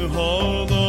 Tenhalarda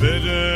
Kız